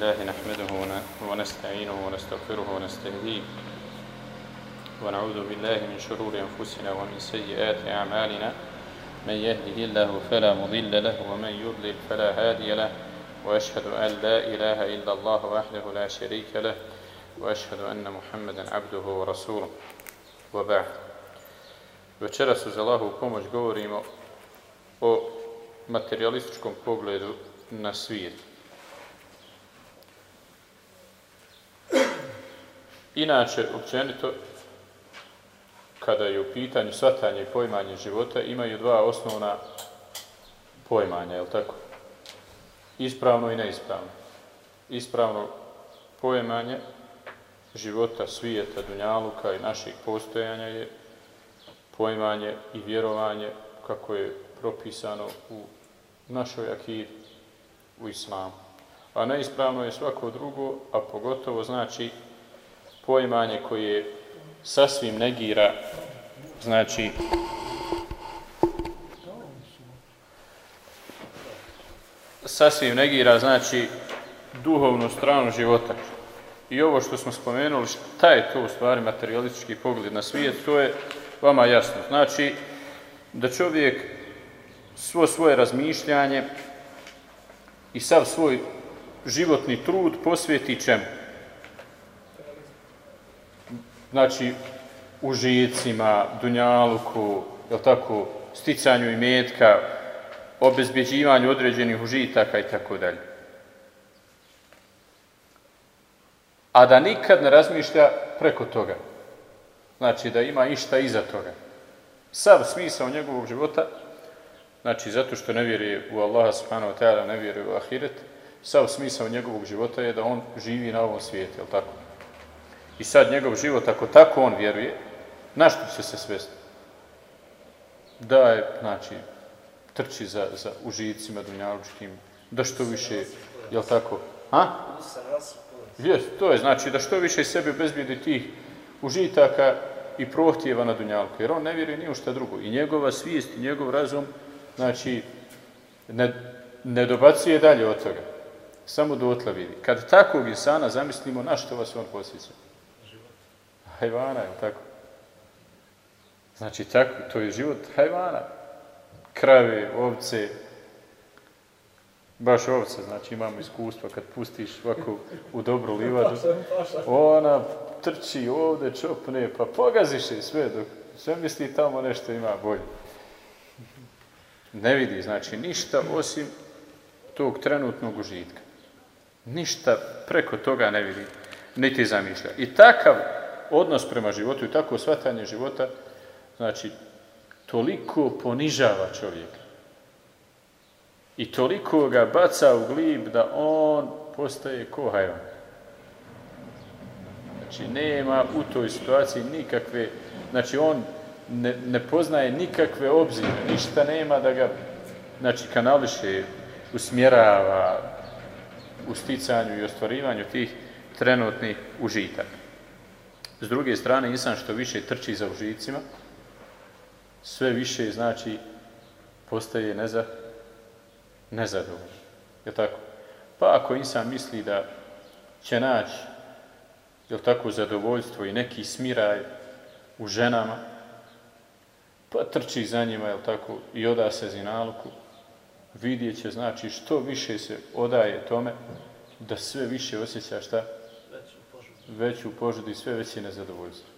لله نحمده ونستعينه ونستغفره ونستهديه. ونعوذ بالله من شرور أنفسنا ومن سيئات أعمالنا. من يهده الله فلا مضل له ومن يضلل فلا هادي له. وأشهد أن لا إله إلا الله وحده لا شريك له. وأشهد أن محمدا عبده ورسوله. وبعد. Večeras uz Allahu pomoć govorimo o materialističkom pogledu na svijet. Inače, općenito, kada je u pitanju svatanje i pojmanje života, imaju dva osnovna pojmanja, je tako? Ispravno i neispravno. Ispravno pojmanje života, svijeta, dunjaluka i naših postojanja je pojmanje i vjerovanje kako je propisano u našoj akidi, u islamu. A neispravno je svako drugo, a pogotovo znači pojmanje koje sasvim negira, znači sasvim negira, znači duhovnu stranu života. I ovo što smo spomenuli, šta je to u stvari materialistički pogled na svijet, to je vama jasno. Znači, da čovjek svo svoje razmišljanje i sav svoj životni trud posvijeti čemu? Znači, užicima, dunjaluku, jel tako, sticanju imetka, obezbjeđivanju određenih užitaka i tako dalje. A da nikad ne razmišlja preko toga. Znači da ima išta iza toga. Sav smisao njegovog života, znači zato što ne vjeruje u Allaha subhanahu wa ta'ala, ne vjeruje u ahiret, sav smisao njegovog života je da on živi na ovom svijetu, jel tako? I sad njegov život, ako tako on vjeruje, na što će se svesti? Da je, znači, trči za, za užicima dunjalučkim, da što više, jel tako? Ha? Jes, to je, znači, da što više sebi bezbjedi tih užitaka i prohtjeva na dunjalku, jer on ne vjeruje ni u šta drugo. I njegova svijest i njegov razum, znači, ne, ne dobacuje dalje od toga. Samo dotla vidi. Kad takvog insana zamislimo, na što vas on posjeća? Hajvana, je tako? Znači, tako, to je život hajvana. Krave, ovce, baš ovce, znači imamo iskustva kad pustiš ovako u dobru livadu, ona trči ovde, čopne, pa pogaziš je sve, dok sve misli tamo nešto ima bolje. Ne vidi, znači, ništa osim tog trenutnog užitka. Ništa preko toga ne vidi, niti zamišlja. I takav odnos prema životu i tako shvatanje života, znači, toliko ponižava čovjeka. I toliko ga baca u glib da on postaje ko hajvan. Znači, nema u toj situaciji nikakve, znači, on ne, ne poznaje nikakve obzire, ništa nema da ga, znači, kanališe, usmjerava u sticanju i ostvarivanju tih trenutnih užitaka. S druge strane, insan što više trči za užicima, sve više, znači, postaje neza, nezadovoljno. Je tako? Pa ako insan misli da će naći je tako zadovoljstvo i neki smiraj u ženama, pa trči za njima, je tako, i oda se zinaluku, vidjet će, znači, što više se odaje tome, da sve više osjeća šta? Veću požudu i sve veće nezadovoljstvo.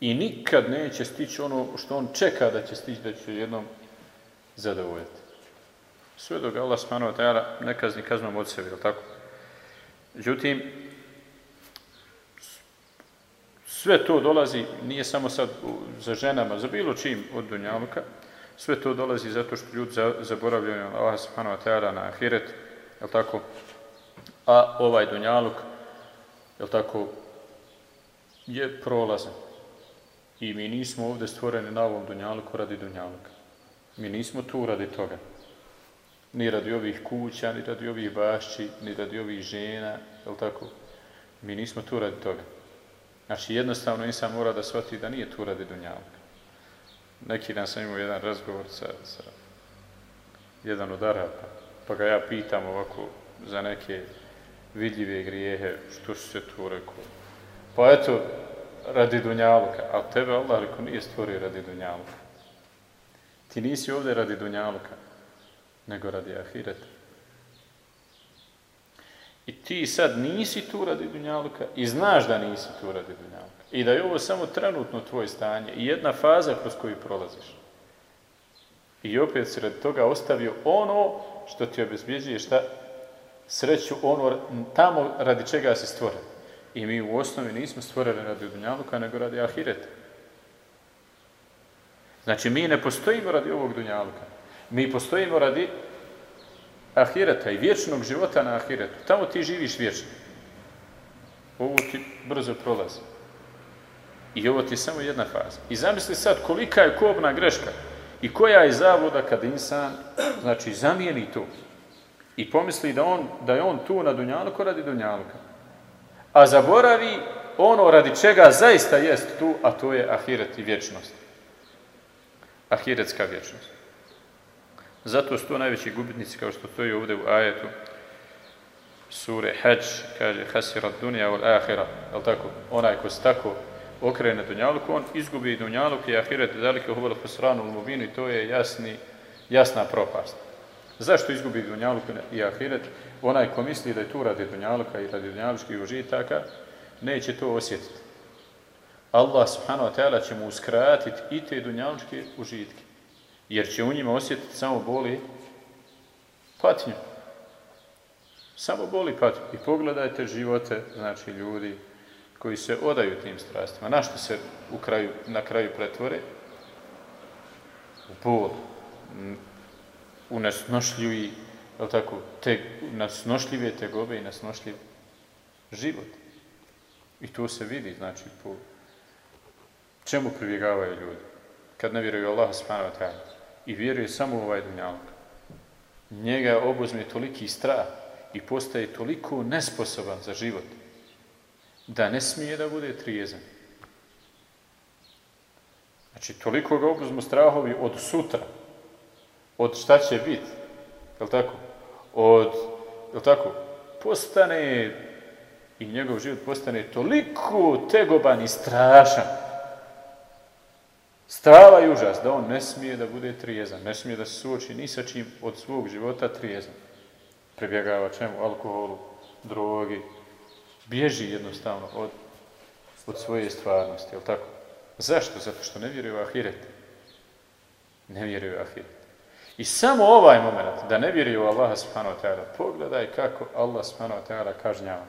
I nikad neće stići ono što on čeka da će stići, da će jednom zadovoljiti. Sve dok Allah wa ta'ala ne kazni kaznom od sebe, je tako? Međutim, sve to dolazi, nije samo sad za ženama, za bilo čim od dunjaluka, sve to dolazi zato što ljudi zaboravljaju Allah subhanahu wa na ahiret, je tako? A ovaj dunjaluk, je tako, je prolazan. I mi nismo ovdje stvoreni na ovom dunjaluku radi dunjaluka. Mi nismo tu radi toga. Ni radi ovih kuća, ni radi ovih bašći, ni radi ovih žena, je tako? Mi nismo tu radi toga. Znači, jednostavno insan mora da shvati da nije tu radi dunjalka. Neki dan sam imao jedan razgovor sa, sa jedan od Arapa, pa ga ja pitam ovako, za neke vidljive grijehe, što su se tu rekao. Pa eto, radi Dunjaluka, a tebe Allah rekao nije stvorio radi Dunjaluka. Ti nisi ovdje radi Dunjaluka, nego radi Ahireta. I ti sad nisi tu radi Dunjaluka i znaš da nisi tu radi Dunjaluka. I da je ovo samo trenutno tvoje stanje i jedna faza kroz koju prolaziš. I opet se radi toga ostavio ono što ti obezbjeđuje šta sreću ono tamo radi čega se stvore. I mi u osnovi nismo stvoreni radi Dunjaluka, nego radi Ahireta. Znači, mi ne postojimo radi ovog Dunjaluka. Mi postojimo radi Ahireta i vječnog života na Ahiretu. Tamo ti živiš vječno. Ovo ti brzo prolazi. I ovo ti je samo jedna faza. I zamisli sad kolika je kobna greška i koja je zavoda kad insan, znači, zamijeni to i pomisli da, on, da je on tu na Dunjaluku radi Dunjaluka. A zaboravi ono radi čega zaista jest tu, a to je ahiret i vječnost. Ahiretska vječnost. Zato su to najveći gubitnici, kao što stoji ovdje u ajetu sure Hajj, kaže hasirat dunja ul ahira, je tako? Onaj ko se tako okrene dunjaluku, on izgubi dunjaluk i ahiret dalike hubal husranu mubinu i to je jasni, jasna propast. Zašto izgubi dunjaluk i ahiret? Onaj ko misli da je tu radi dunjaluka i radi dunjalučkih užitaka, neće to osjetiti. Allah subhanahu wa ta'ala će mu uskratiti i te dunjalučke užitke. Jer će u njima osjetiti samo boli patnju. Samo boli patnju. I pogledajte živote, znači ljudi koji se odaju tim strastima. Na što se u kraju, na kraju pretvore? U bol, u nesnošljivi, je tako, te, nesnošljive tegobe i nesnošljiv život. I to se vidi, znači, po čemu pribjegavaju ljudi? Kad ne vjeruju Allah subhanahu wa i vjeruje samo u ovaj dunjalog. Njega obuzme toliki strah i postaje toliko nesposoban za život da ne smije da bude trijezan. Znači, toliko ga obuzmu strahovi od sutra, od šta će biti, je tako? Od, je tako? Postane, i njegov život postane toliko tegoban i strašan, strava i užas, da on ne smije da bude trijezan, ne smije da se suoči ni sa čim od svog života trijezan. Prebjegava čemu? Alkoholu, drogi, bježi jednostavno od, od svoje stvarnosti, je tako? Zašto? Zato što ne vjeruje u ahiret. Ne vjeruje u ahiret. I samo ovaj moment, da ne vjeruje u Allaha subhanahu wa ta'ala, pogledaj kako Allah subhanahu wa ta'ala kažnjava.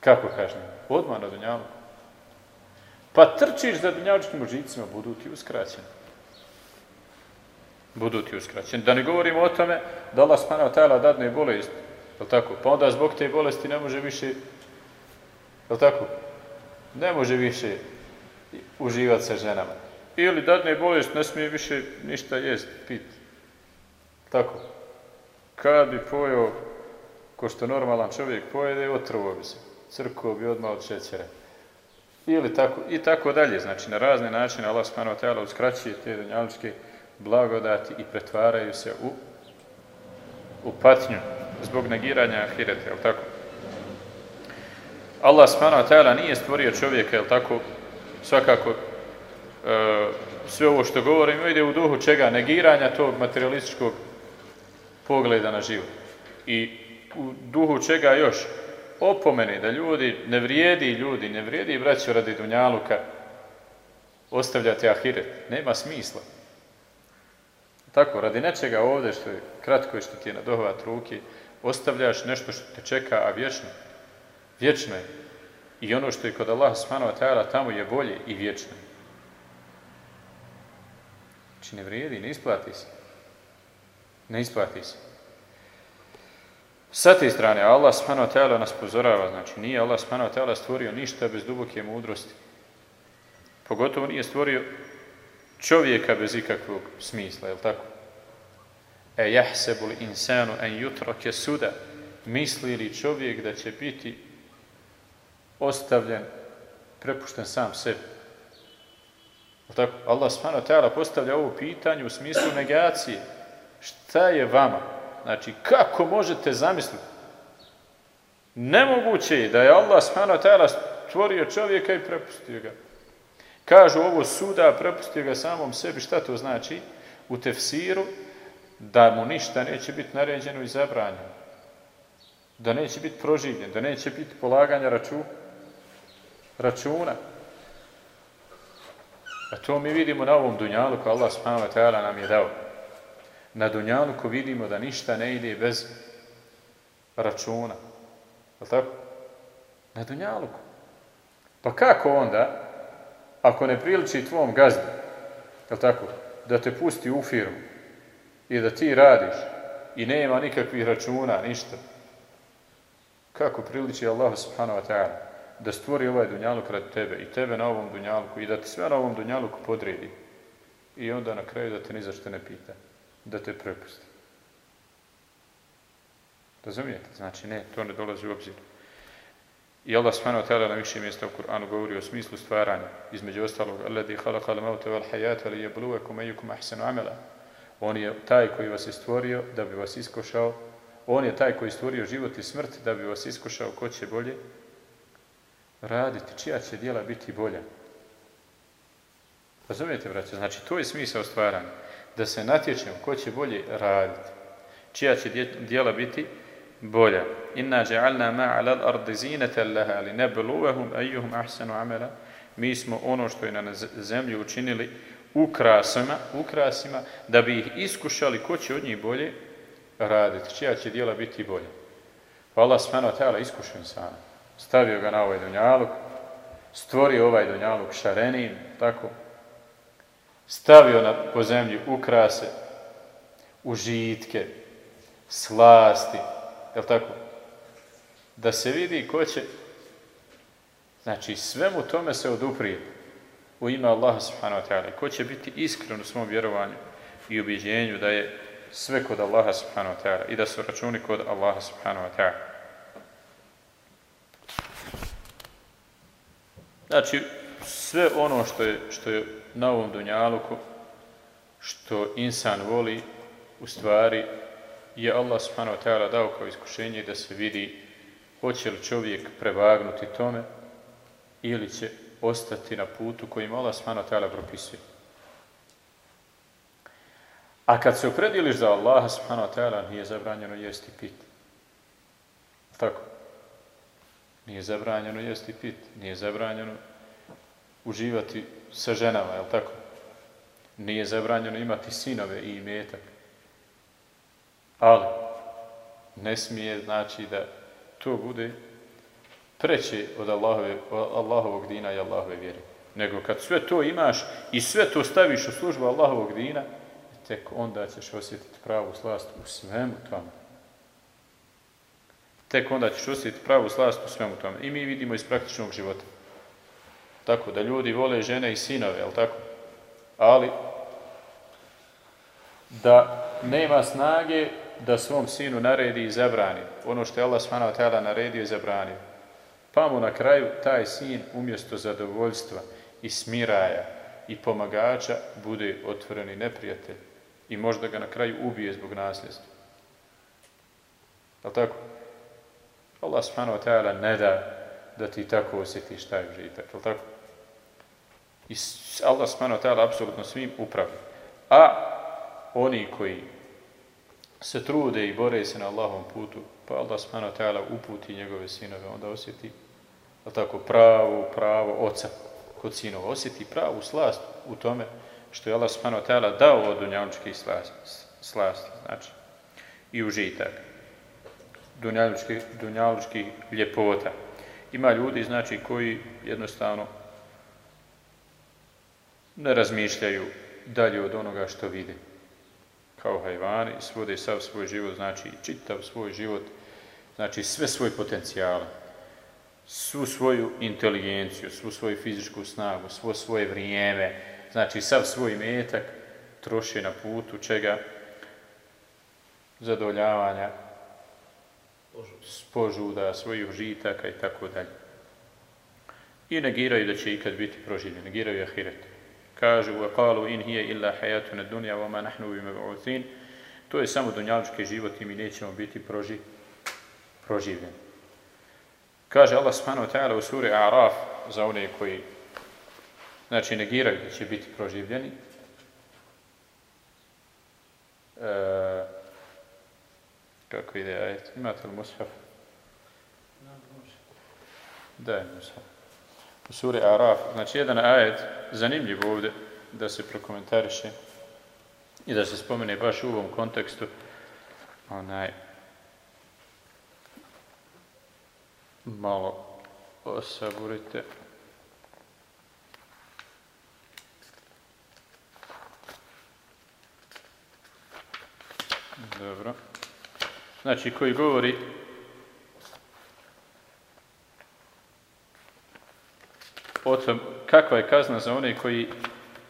Kako kažnjava? Odmah na dunjalu. Pa trčiš za dunjalučkim užicima, budu ti uskraćeni. Budu ti uskraćeni. Da ne govorimo o tome da Allah subhanahu wa ta'ala dadne bolest Jel tako? Pa onda zbog te bolesti ne može više, jel tako? Ne može više uživati sa ženama. Ili dadne bolest, ne smije više ništa jest, pit. Tako. Kad bi pojeo, ko što normalan čovjek pojede, otrovo bi se. Crko bi odmah od šećera. Ili tako, i tako dalje. Znači, na razne načine Allah subhanahu uskraćuje te dunjaličke blagodati i pretvaraju se u, u patnju zbog negiranja ahireta, je tako? Allah subhanahu nije stvorio čovjeka, je tako? Svakako, sve ovo što govorim ide u duhu čega? Negiranja tog materialističkog pogleda na život. I u duhu čega još? Opomeni da ljudi, ne vrijedi ljudi, ne vrijedi braćo radi dunjaluka ostavljati ahiret. Nema smisla. Tako, radi nečega ovdje što je kratko i što ti je na dohvat ruki, ostavljaš nešto što te čeka, a vječno. Vječno je. I ono što je kod Allaha subhanahu tamo je bolje i vječno. Znači ne vrijedi, ne isplati se. Ne isplati se. Sa te strane, Allah subhanahu nas pozorava, znači nije Allah subhanahu stvorio ništa bez duboke mudrosti. Pogotovo nije stvorio čovjeka bez ikakvog smisla, je li tako? E jahsebu li insanu en jutroke suda, misli li čovjek da će biti ostavljen, prepušten sam sebi. Tako, Allah subhanahu wa ta'ala postavlja ovo pitanje u smislu negacije. Šta je vama? Znači, kako možete zamisliti? Nemoguće je da je Allah subhanahu wa stvorio čovjeka i prepustio ga. Kažu ovo suda, prepustio ga samom sebi. Šta to znači? U tefsiru da mu ništa neće biti naređeno i zabranjeno. Da neće biti proživljen, da neće biti polaganja računa. računa. A to mi vidimo na ovom dunjalu ko Allah subhanahu wa nam je dao. Na dunjalu ko vidimo da ništa ne ide bez računa. Je tako? Na dunjaluku. Pa kako onda, ako ne priliči tvom gazdi, je tako, da te pusti u firmu i da ti radiš i nema nikakvih računa, ništa, kako priliči Allah subhanahu wa ta'ala da stvori ovaj dunjaluk radi tebe i tebe na ovom dunjaluku i da ti sve na ovom dunjaluku podredi i onda na kraju da te ni zašto ne pita, da te prepusti. Razumijete? Znači ne, to ne dolazi u obzir. I Allah ta'ala na više mjesta u Kur'anu govori o smislu stvaranja. Između ostalog, wal ayyukum. On je taj koji vas je stvorio da bi vas iskošao. On je taj koji je stvorio život i smrt da bi vas iskošao ko će bolje raditi, čija će djela biti bolja. Razumijete, braće? Znači, to je smisao stvaranja. Da se natječemo ko će bolje raditi. Čija će djela biti bolja. Inna ja'alna ma 'ala al-ardi zinatan laha linabluwahum ayyuhum ahsanu amala. Mi smo ono što je na zemlji učinili ukrasima, ukrasima da bi ih iskušali ko će od njih bolje raditi, čija će djela biti bolje. Pa Allah subhanahu wa ta'ala iskušao insana. Stavio ga na ovaj dunjaluk, stvorio ovaj dunjaluk šarenim, tako, stavio na, po zemlji ukrase, užitke, slasti, je tako? Da se vidi ko će, znači svemu tome se oduprije u ime Allaha subhanahu wa ta'ala. Ko će biti iskren u svom vjerovanju i ubjeđenju da je sve kod Allaha subhanahu wa ta'ala i da su računi kod Allaha subhanahu wa ta'ala. Znači, sve ono što je, što je na ovom dunjaluku, što insan voli, u stvari je Allah subhanahu wa ta'ala dao kao iskušenje da se vidi hoće li čovjek prevagnuti tome ili će ostati na putu kojim Allah subhanahu wa ta'ala propisuje. A kad se oprediliš za Allaha subhanahu wa ta'ala nije zabranjeno jesti i piti. Tako. Nije zabranjeno jesti i piti. Nije zabranjeno uživati sa ženama, je tako? Nije zabranjeno imati sinove i imetak. Ali, ne smije znači da to bude preće od Allahove, Allahovog dina i Allahove vjere. Nego kad sve to imaš i sve to staviš u službu Allahovog dina, tek onda ćeš osjetiti pravu slast u svemu tome. Tek onda ćeš osjetiti pravu slast u svemu tome. I mi vidimo iz praktičnog života. Tako da ljudi vole žene i sinove, jel tako? Ali da nema snage da svom sinu naredi i zabrani. Ono što je Allah ta'ala naredio i zabranio. Pa mu na kraju taj sin umjesto zadovoljstva i smiraja i pomagača bude otvoreni neprijatelj i možda ga na kraju ubije zbog nasljedstva. Je tako? Allah subhanahu wa ta'ala ne da da ti tako osjetiš taj užitak. Je tako? I Allah subhanahu wa ta'ala apsolutno svim upravlja. A oni koji se trude i bore se na Allahom putu, pa Allah subhanahu wa ta'ala uputi njegove sinove, onda osjeti tako pravu, pravo oca kod sinova. Osjeti pravu slast u tome što je Allah subhanahu wa ta'ala dao od dunjalučkih slasti, znači, i užitak, dunjalučkih, dunjalučkih ljepota. Ima ljudi, znači, koji jednostavno ne razmišljaju dalje od onoga što vide kao hajvani, svode sav svoj život, znači čitav svoj život, znači sve svoje potencijale, svu svoju inteligenciju, svu svoju fizičku snagu, svo svoje vrijeme, znači sav svoj metak troši na putu čega zadovoljavanja požuda, svojih užitaka i tako dalje. I negiraju da će ikad biti proživljeni, negiraju ahiret. Kažu, وَقَالُوا إِنْ هِيَ إِلَّا حَيَاتُنَا الدُّنْيَا وَمَا نَحْنُ بِمَبْعُثِينَ To je samo dunjalički život i mi nećemo biti proži, proživljeni. Kaže Allah subhanahu wa ta'ala u suri Araf za one koji znači negiraju da će biti proživljeni. E, kako ide ajet? Imate li mushaf? Da je mushaf. U suri Araf, znači jedan ajet, zanimljiv ovdje da se prokomentariše i da se spomene baš u ovom kontekstu onaj malo osaburite. Dobro. Znači, koji govori o tom kakva je kazna za one koji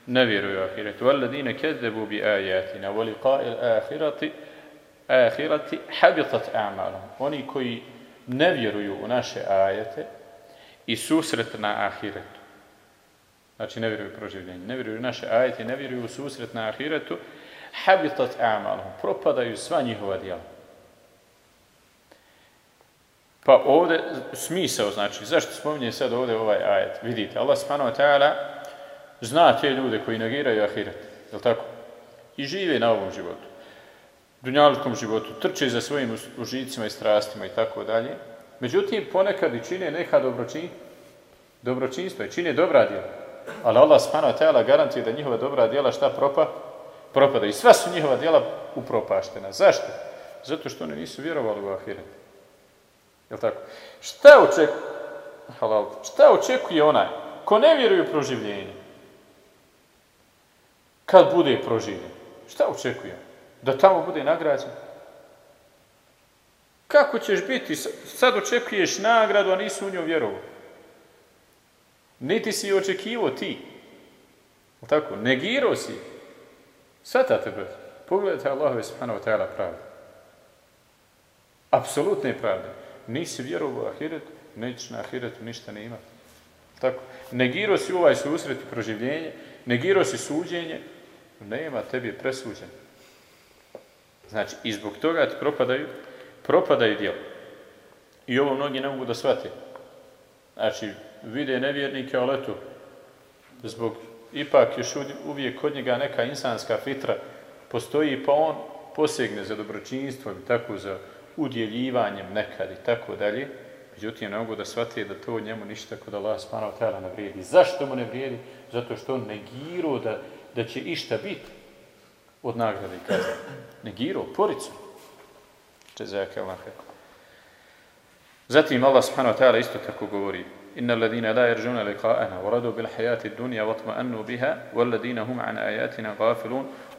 ne vjeruju u ahiretu. Kedebu bi ajatina, wa ahirati, ahirati habitat a'malom. Oni koji ne vjeruju u naše ajete i susret na ahiretu. Znači, ne vjeruju u proživljenje. Ne vjeruju u naše ajete, ne vjeruju u susret na ahiretu. Habitat a'malom. Propadaju sva njihova djela. Pa ovdje smisao znači, zašto spominje sad ovdje ovaj ajet? Vidite, Allah subhanahu ta'ala zna te ljude koji negiraju ahiret, je tako? I žive na ovom životu, dunjaličkom životu, trče za svojim užicima i strastima i tako dalje. Međutim, ponekad i čine neka dobročin, dobročinstvo i čine dobra djela. Ali Allah subhanahu ta'ala garantuje da njihova dobra djela šta propa? Propada. I sva su njihova djela upropaštena. Zašto? Zato što oni nisu vjerovali u ahiret. Je tako? Šta očekuje, halal, šta očekuje onaj ko ne vjeruje u proživljenje? Kad bude proživljen? Šta očekuje? Da tamo bude nagrađen? Kako ćeš biti? Sad očekuješ nagradu, a nisu u njoj vjerovo. Niti si očekivo ti. Je tako? Negirao si. Svatate, brat. Pogledajte Allahove subhanahu wa ta'ala pravde. Apsolutne pravde nisi vjerovao u ahiret, nećeš na ahiretu ništa ne imati. Tako. Negiro si ovaj susret i proživljenje, negiro si suđenje, nema, tebi je presuđen. Znači, i zbog toga ti propadaju, propadaju djela. I ovo mnogi ne mogu da shvate. Znači, vide nevjernike, ali eto, zbog ipak još uvijek kod njega neka insanska fitra postoji, pa on posegne za dobročinstvom i tako za udjeljivanjem nekad i tako dalje, međutim ne mogu da shvati da to njemu ništa kod Allah subhanahu wa ne vrijedi. Zašto mu ne vrijedi? Zato što on negirao da, da će išta biti od nagrade i kazne. Negirao, poricu. Zatim Allah subhanahu wa isto tako govori Inna alladhina la yarjuna liqa'ana wa radu bil hayati dunya wa tma'annu biha wal ladina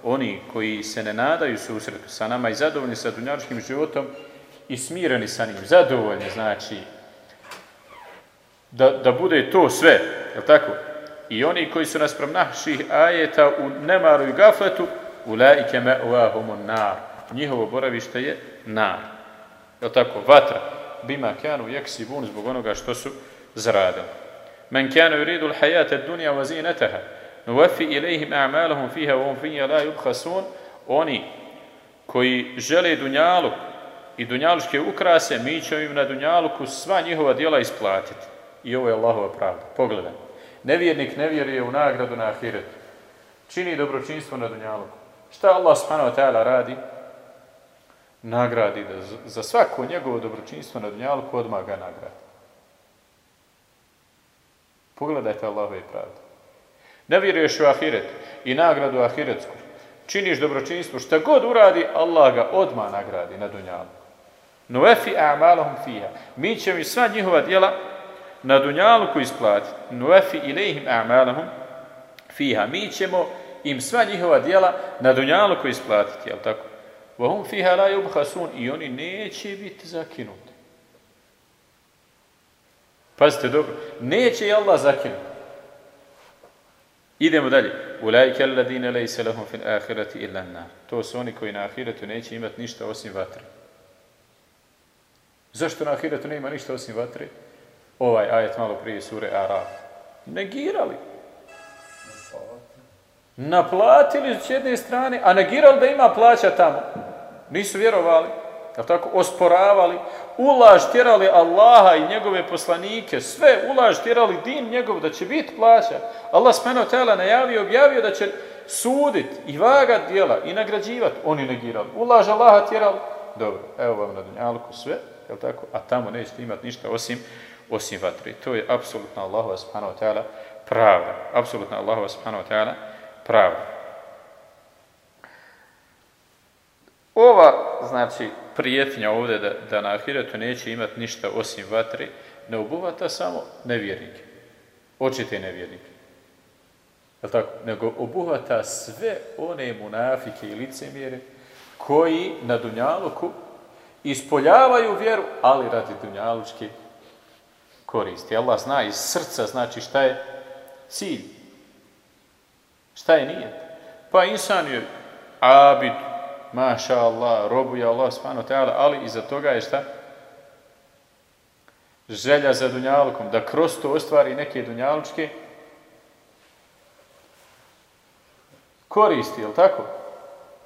oni koji se ne nadaju susretu sa nama i zadovoljni sa dunjačkim životom i smireni sa njim, zadovoljni, znači, da, da bude to sve, je tako? I oni koji su nas naših ajeta u nemaru i gafletu, u laike me uahumun nar. Njihovo boravište je nar. Je tako? Vatra. Bima kanu jeksibun zbog onoga što su zaradili. Men kanu yuridu l'hajate dunja wa zinetaha. Nuvafi ilihim a'malahum fiha wa hum la yubkhasun. Oni koji žele dunjalu i dunjaluške ukrase, mi ćemo im na dunjaluku sva njihova djela isplatiti. I ovo je Allahova pravda. Pogledaj. Nevjernik ne vjeruje u nagradu na ahiretu. Čini dobročinstvo na dunjaluku. Šta Allah subhanahu wa radi? Nagradi da za svako njegovo dobročinstvo na dunjaluku odmah ga nagradi. Pogledajte Allahove pravde. Ne vjeruješ u ahiret i nagradu ahiretsku. Činiš dobročinstvo, šta god uradi, Allah ga odmah nagradi na dunjalu. Nuefi a'malahum fiha. Mi ćemo i sva njihova djela na dunjalu koji isplatiti. Nuefi ilihim a'malahum fiha. Mi ćemo im sva njihova djela na dunjalu koji isplatiti, jel tako? Vahum fiha la yubhasun. I oni neće biti zakinuti. Pazite dobro. Neće i Allah zakinuti. Idemo dalje. Ulajke alladine lejse lahum fil ahireti illa. To su oni koji na ahiretu neće imati ništa osim vatre. Zašto na ahiretu nema ništa osim vatre? Ovaj ajet malo prije sure Araf. Negirali. Naplatili s jedne strane, a negirali da ima plaća tamo. Nisu vjerovali, jel tako, osporavali, ulaž tjerali Allaha i njegove poslanike, sve ulaž tjerali din njegov da će biti plaća. Allah smeno tela najavio, objavio da će sudit i vagat djela i nagrađivat. Oni negirali. Ulaž Allaha tjerali. Dobro, evo vam na dunjalku sve, jel tako, a tamo nećete imati ništa osim osim vatri. To je apsolutno Allahova subhanahu wa pravda. Apsolutno Allahova subhanahu wa pravda. Ova, znači, prijetnja ovdje da, da na ahiretu neće imati ništa osim vatri, ne obuhvata samo nevjernike. Očite nevjernike. Je tako? Nego obuhvata sve one munafike i licemjere koji na Dunjaluku ispoljavaju vjeru, ali radi Dunjalučki koristi. Allah zna iz srca, znači šta je cilj. Šta je nijet. Pa insan je abid, maša Allah, robuje Allah subhanahu ta'ala, ali iza toga je šta? Želja za dunjalukom, da kroz to ostvari neke dunjalučke koristi, je tako?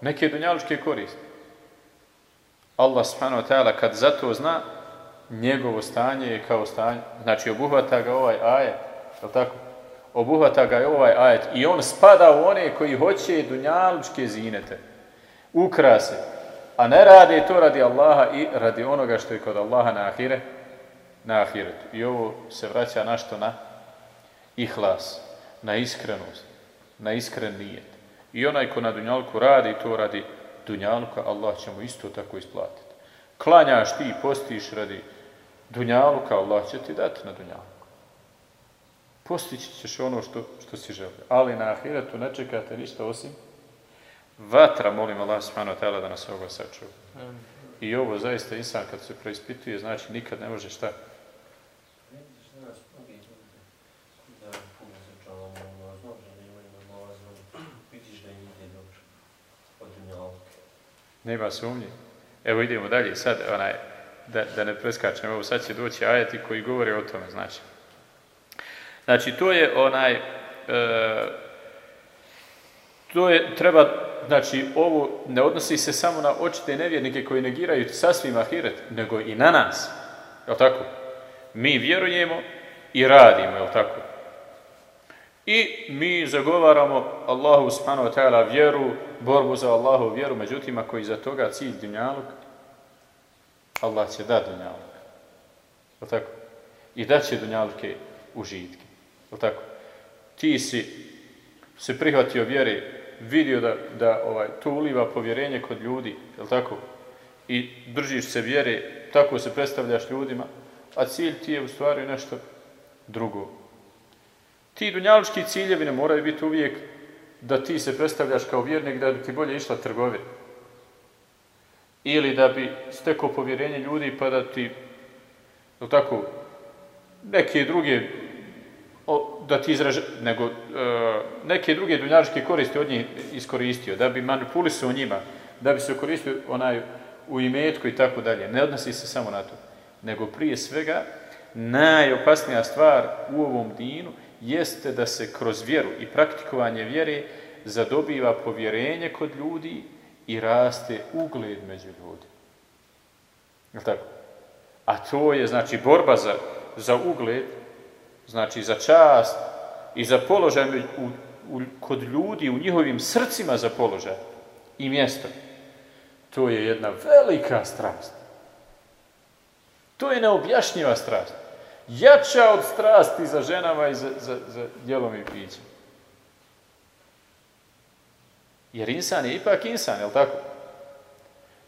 Neke dunjalučke koristi. Allah subhanahu wa ta'ala kad za to zna, njegovo stanje je kao stanje, znači obuhvata ga ovaj ajet, je tako? Obuhvata ga ovaj ajet i on spada u one koji hoće dunjalučke zinete, ukrase, a ne rade to radi Allaha i radi onoga što je kod Allaha na ahire, na ahiretu. I ovo se vraća na što? Na ihlas, na iskrenost, na iskren nijet. I onaj ko na dunjalku radi, to radi dunjalka, Allah će mu isto tako isplatiti. Klanjaš ti, postiš radi Dunjaluka Allah će ti dati na dunjaluku. Postići ćeš ono što, što si želio. Ali na ahiretu ne čekate ništa osim vatra, molim Allah subhanahu wa da nas ovoga sačuva. I ovo zaista insan kad se preispituje, znači nikad ne može šta Nema sumnje. Evo idemo dalje. Sad, onaj, da, da ne preskačemo, evo sad će doći ajati koji govore o tome, znači. Znači, to je onaj, e, to je, treba, znači, ovo ne odnosi se samo na očite nevjernike koji negiraju sasvim ahiret, nego i na nas, je tako? Mi vjerujemo i radimo, je tako? I mi zagovaramo Allahu subhanahu wa ta'ala vjeru, borbu za Allahu vjeru, međutim, ako iza toga cilj dinjalog, Allah će da dunjaluk. Je tako? I da će dunjaluke užitke. Je tako? Ti si se prihvatio vjere, vidio da, da ovaj, to uliva povjerenje kod ljudi, je tako? I držiš se vjere, tako se predstavljaš ljudima, a cilj ti je u stvari nešto drugo. Ti dunjalučki ciljevi ne moraju biti uvijek da ti se predstavljaš kao vjernik, da bi ti bolje išla trgovina ili da bi stekao povjerenje ljudi pa da ti tako neke druge da ti izraže, nego e, neke druge koristi od njih iskoristio, da bi manipulisao njima, da bi se koristio onaj u imetku i tako dalje. Ne odnosi se samo na to, nego prije svega najopasnija stvar u ovom dinu jeste da se kroz vjeru i praktikovanje vjere zadobiva povjerenje kod ljudi i raste ugled među ljudima. Je tako? A to je, znači, borba za, za ugled, znači za čast i za položaj u, u, kod ljudi, u njihovim srcima za položaj i mjesto. To je jedna velika strast. To je neobjašnjiva strast. Jača od strasti za ženama i za, za, za djelom i pićem. Jer insan je ipak insan, jel tako?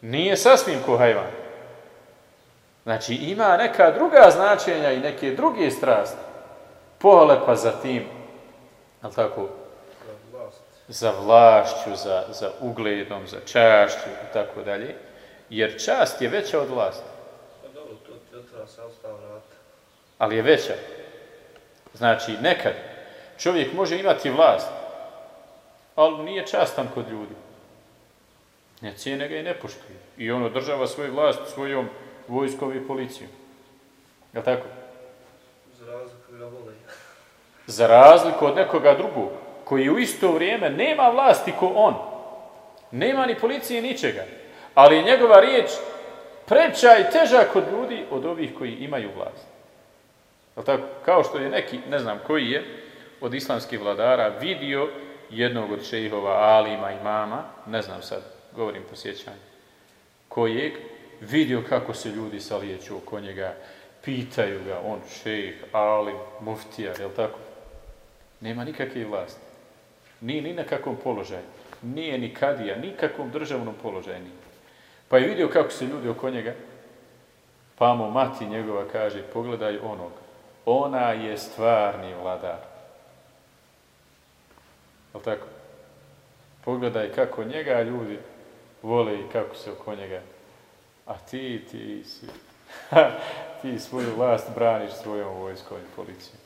Nije sasvim ko hajvan. Znači ima neka druga značenja i neke druge strasti. Pohlepa za tim, jel tako? Za vlašću, za, za ugledom, za čašću i tako dalje. Jer čast je veća od vlasti. Ali je veća. Znači, nekad čovjek može imati vlast, ali nije častan kod ljudi. Ne cijene ga i ne poštuje. I on održava svoju vlast svojom vojskom i policijom. Je tako? Za razliku ga vole. Za razliku od nekoga drugog, koji u isto vrijeme nema vlasti ko on. Nema ni policije, ničega. Ali je njegova riječ preča i teža kod ljudi od ovih koji imaju vlast. Tako? Kao što je neki, ne znam koji je, od islamskih vladara vidio jednog od šejhova, alima, imama, ne znam sad, govorim po sjećanju, kojeg vidio kako se ljudi salijeću oko njega, pitaju ga, on šejh, alim, muftija, jel tako? Nema nikakve vlasti. Nije ni na kakvom položaju. Nije ni kadija, nikakvom državnom položaju. Pa je vidio kako se ljudi oko njega, pa mu mati njegova kaže, pogledaj onog, ona je stvarni vladar. Jel tako? Pogledaj kako njega ljudi vole i kako se oko njega. A ti, ti si, ti svoju vlast braniš svojom vojskom i policijom.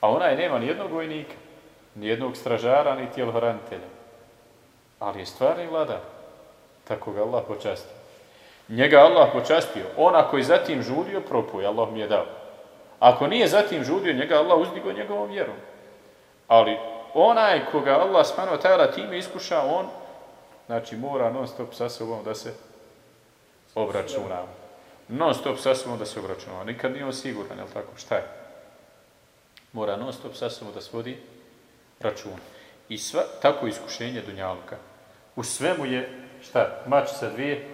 A ona je nema ni jednog vojnika, ni jednog stražara, ni tjelohranitelja. Ali je stvarni vladar. Tako ga Allah počastio. Njega Allah počastio. Ona koji zatim žudio, propuje. Allah mi je dao. Ako nije zatim žudio, njega Allah uzdigo njegovom vjerom. Ali onaj koga Allah smano tajala time iskuša, on znači mora non stop sa sobom da se obračunava. Non stop sa sobom da se obračunava. Nikad nije on siguran, je tako? Šta je? Mora non stop sa sobom da svodi račun. I sva, tako iskušenje Dunjaluka. U svemu je, šta, mač sa dvije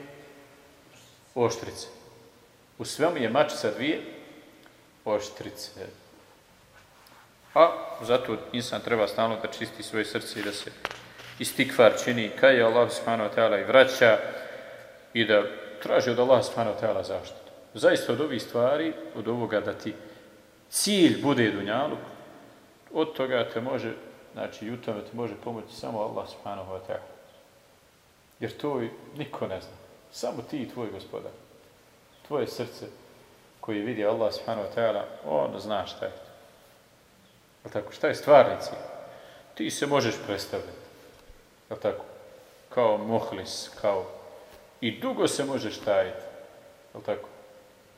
oštrice. U svemu je mač sa dvije oštrice. A zato insan treba stalno da čisti svoje srce i da se istikvar čini kaj je Allah subhanahu i vraća i da traži od Allah subhanahu zaštitu. Zaista od ovih stvari, od ovoga da ti cilj bude dunjaluk, od toga te može, znači i u tome ti može pomoći samo Allah subhanahu wa ta'ala. Jer to niko ne zna. Samo ti i tvoj gospodar. Tvoje srce koji vidi Allah subhanahu wa ta'ala, on zna šta je to. Jel tako? Šta je stvarni cilj? Ti se možeš predstavljati. Jel tako? Kao muhlis, kao... I dugo se možeš tajiti. Jel tako?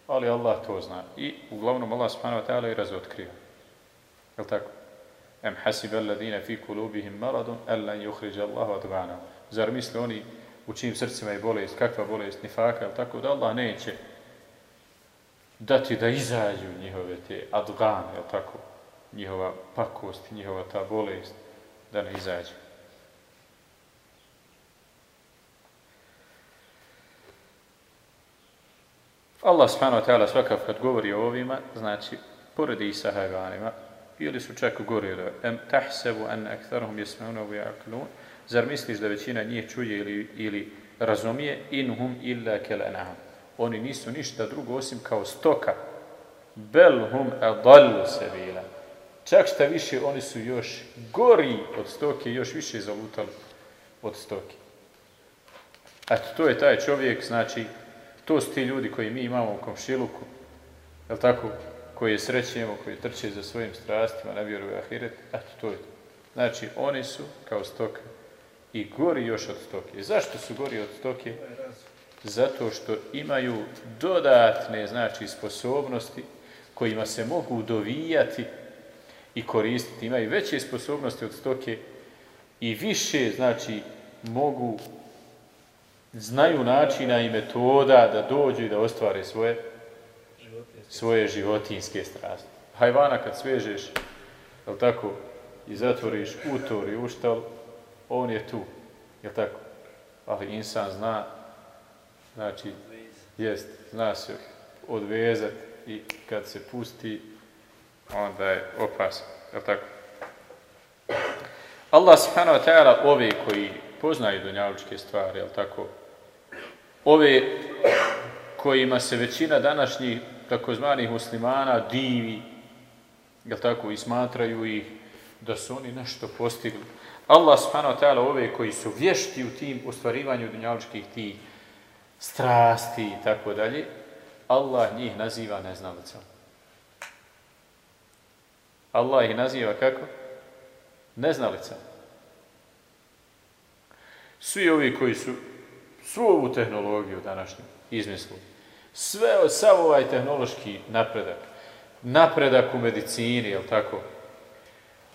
Ali Allah to zna. I uglavnom Allah subhanahu wa ta'ala i razotkriva. Jel tako? Em hasib alladine fi kulubihim maradun allan yukhriđa Allahu adgana. Zar misle oni u čijim srcima je bolest, kakva bolest, nifaka, jel tako da Allah neće dati da izađu njihove te adgane, jel tako? njihova pakost, njihova ta bolest, da ne izađe. Allah subhanahu wa ta'ala svakav kad govori o ovima, znači, poredi i sa hajvanima, ili su čak gori od em tahsebu aktharuhum yasma'una wa ya'qilun. Zar misliš da većina njih čuje ili ili razumije? Inhum illa kal an'am. Oni nisu ništa drugo osim kao stoka. Bel hum adallu sabila. Čak šta više, oni su još gori od stoke, još više zalutali od stoke. Eto, to je taj čovjek, znači, to su ti ljudi koji mi imamo u komšiluku, je tako, koji je srećemo, koji trče za svojim strastima, ne vjeruju ahiret, eto, to je. Znači, oni su kao stoka i gori još od stoke. Zašto su gori od stoke? Zato što imaju dodatne, znači, sposobnosti kojima se mogu dovijati i koristiti, imaju veće sposobnosti od stoke i više, znači, mogu, znaju načina i metoda da dođu i da ostvare svoje životinske. svoje životinske strasti. Hajvana kad svežeš, je tako, i zatvoriš utor i uštal, on je tu, je tako? Ali insan zna, znači, jest, zna se odvezati i kad se pusti, onda je opasan. Je tako? Allah subhanahu wa ta'ala ove koji poznaju dunjalučke stvari, je tako? Ove kojima se većina današnjih takozvanih muslimana divi, je tako, i smatraju ih da su oni nešto postigli. Allah subhanahu ta'ala ove koji su vješti u tim ostvarivanju dunjalučkih tih strasti i tako dalje, Allah njih naziva neznalicom. Allah ih naziva kako? Neznalica. Svi ovi koji su svu ovu tehnologiju današnju izmislili, sve, sav ovaj tehnološki napredak, napredak u medicini, jel tako,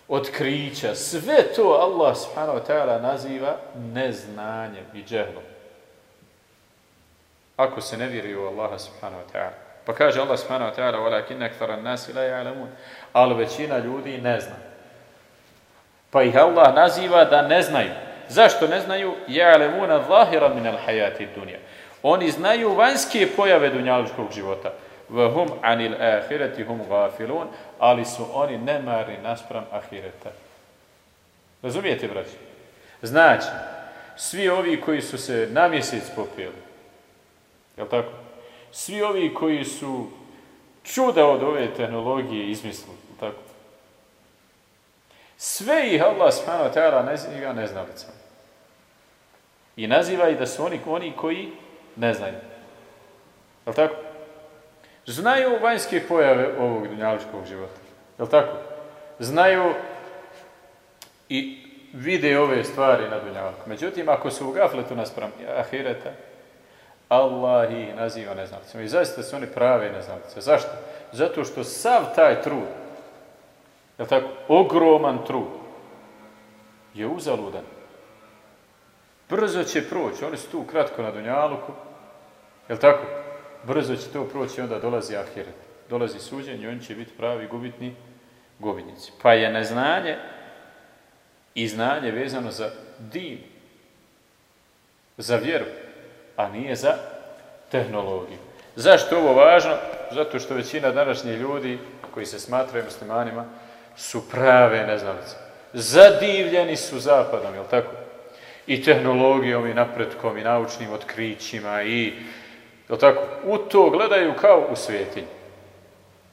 otkrića, sve to Allah subhanahu wa ta'ala naziva neznanjem i džehlom. ako se ne vjeruje u Allaha subhanahu wa ta'ala. Pa kaže Allah subhanahu wa ta'ala وَلَكِنَّ أَكْثَرَ النَّاسِ لَا يَعْلَمُونَ Ali većina ljudi ne zna. Pa ih Allah naziva da ne znaju. Zašto ne znaju? Ja'lemuna zahira min al-hayati dunja. Oni znaju vanjske pojave dunjalučkog života. Vahum anil ahireti hum gafilun, ali su oni nemari naspram ahireta. Razumijete, braći? Znači, svi ovi koji su se na mjesec popijeli, jel tako? Svi ovi koji su čuda od ove tehnologije izmislili, jel tako? Sve ih Allah subhanahu wa ta'ala naziva. I naziva i da su oni, oni koji ne znaju. Jel tako? Znaju vanjske pojave ovog dunjaličkog života. Jel tako? Znaju i vide ove stvari na dunjalku. Međutim, ako su u gafletu naspram ahireta, Allah ih naziva neznalicama. I zaista su oni prave neznalice. Zašto? Zato što sav taj trud, je tako, ogroman trud, je uzaludan. Brzo će proći, oni su tu kratko na Dunjaluku, je tako? Brzo će to proći onda dolazi ahiret. Dolazi suđenje i oni će biti pravi gubitni gubitnici. Pa je neznanje i znanje vezano za din, za vjeru, a nije za tehnologiju. Zašto ovo važno? Zato što većina današnjih ljudi koji se smatraju muslimanima su prave neznalice. Zadivljeni su zapadom, jel tako? I tehnologijom, i napretkom, i naučnim otkrićima, i jel tako? U to gledaju kao u svetinju.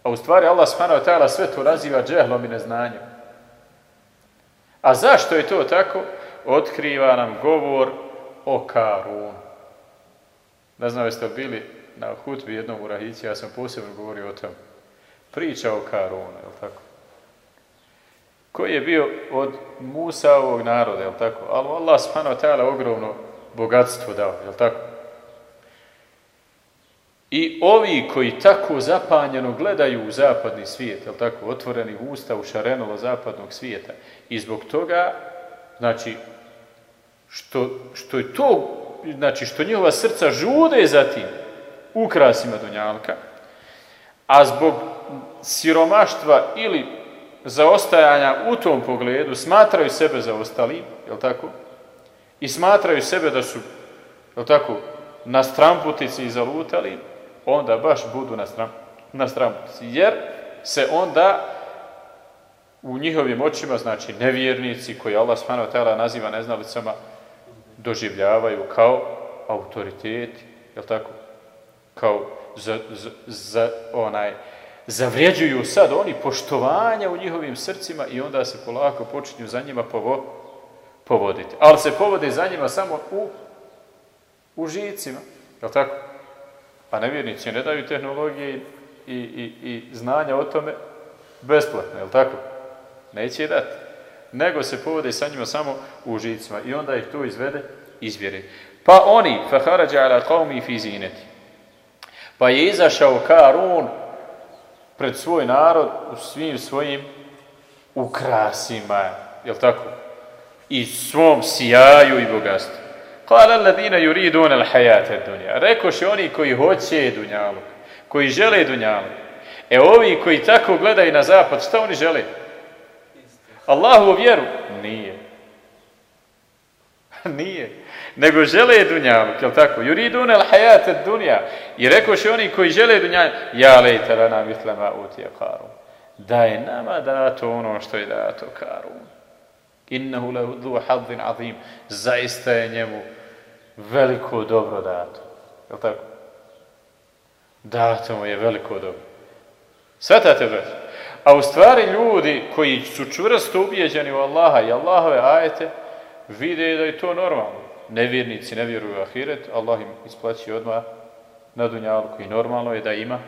A u stvari Allah subhanahu wa ta'ala sve to raziva džehlom i neznanjem. A zašto je to tako? Otkriva nam govor o Karunu. Ne znam jeste bili na hutbi jednom u Rahici, ja sam posebno govorio o tom. Priča o Karunu, je tako? Koji je bio od Musa ovog naroda, je tako? Ali Allah subhanahu ogromno bogatstvo dao, je tako? I ovi koji tako zapanjeno gledaju u zapadni svijet, je tako, otvoreni usta u šarenolo zapadnog svijeta, i zbog toga, znači, što, što je to, znači, što njihova srca žude za tim ukrasima Dunjalka, a zbog siromaštva ili zaostajanja u tom pogledu smatraju sebe zaostalim, je tako? I smatraju sebe da su, je tako, na stramputici i zalutali, onda baš budu na, stram, na stramputici. Jer se onda u njihovim očima, znači nevjernici koji Allah ta'ala naziva neznalicama, doživljavaju kao autoriteti, je tako? Kao za, za, za onaj, zavrijeđuju sad oni poštovanja u njihovim srcima i onda se polako počinju za njima povo, povoditi. Ali se povode za njima samo u, u žicima, je tako? A nevjernici ne daju tehnologije i, i, i, i znanja o tome besplatno, je tako? Neće dati. Nego se povode sa njima samo u žicima i onda ih to izvede izvjere. Pa oni, faharađa ala qavmi fi zineti. Pa je izašao Karun pred svoj narod u svim svojim ukrasima, je tako? I svom sijaju i bogatstvu. Kala alladina yuriduna al-hayata ad-dunya. Rekoše oni koji hoće dunjaluk, koji žele dunjaluk. E ovi koji tako gledaju na zapad, šta oni žele? Allahu vjeru? Nije. Nije. Nego žele dunjaluk, je tako? Yuriduna al-hayata ad-dunya. I rekoše oni koji žele dunjaluk, ja lejta lana mislama utija Karun. Da je nama dato ono što je dato Karun. Innahu lahu hadhin azim. Zaista je njemu veliko dobro dato. Je li tako? Dato mu je veliko dobro. Svetate, brać? A u stvari ljudi koji su čvrsto ubijeđeni u Allaha i Allahove ajete, vide da je to normalno. Nevjernici ne vjeruju ahiret, Allah im isplaći odmah na dunjalku i normalno je da ima,